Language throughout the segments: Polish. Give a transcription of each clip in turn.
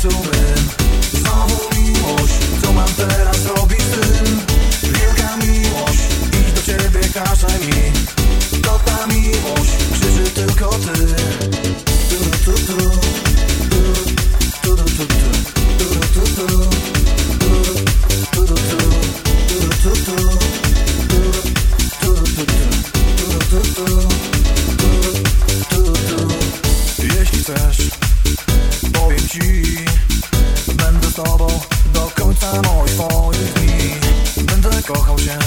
to moich dni. Będę kochał cię,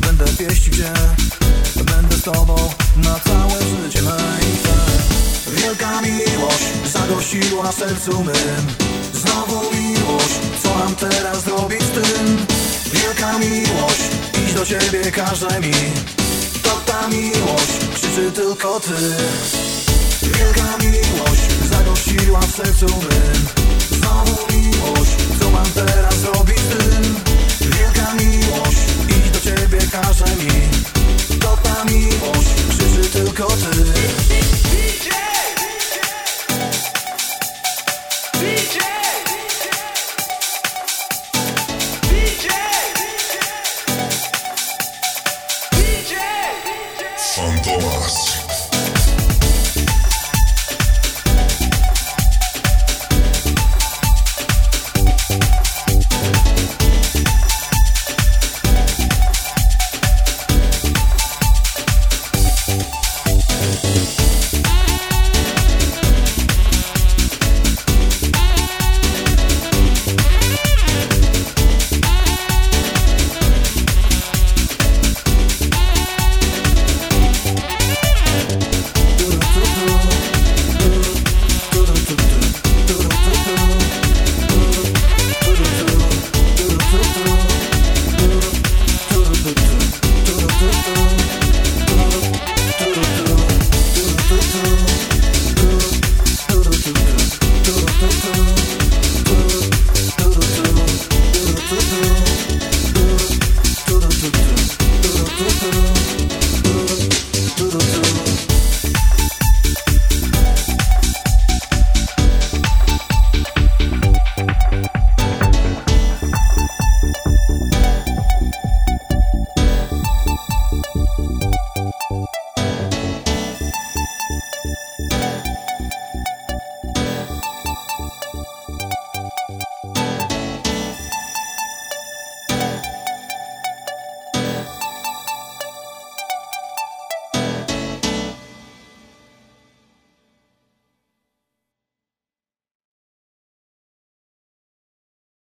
będę pieścił cię Będę z tobą na całe życie. Me Wielka miłość zagościła sercu mym. Znowu miłość, co mam teraz zrobić z tym? Wielka miłość, iść do ciebie każe mi. To ta miłość, krzyczy tylko ty. Wielka miłość zagościła w sercu mym.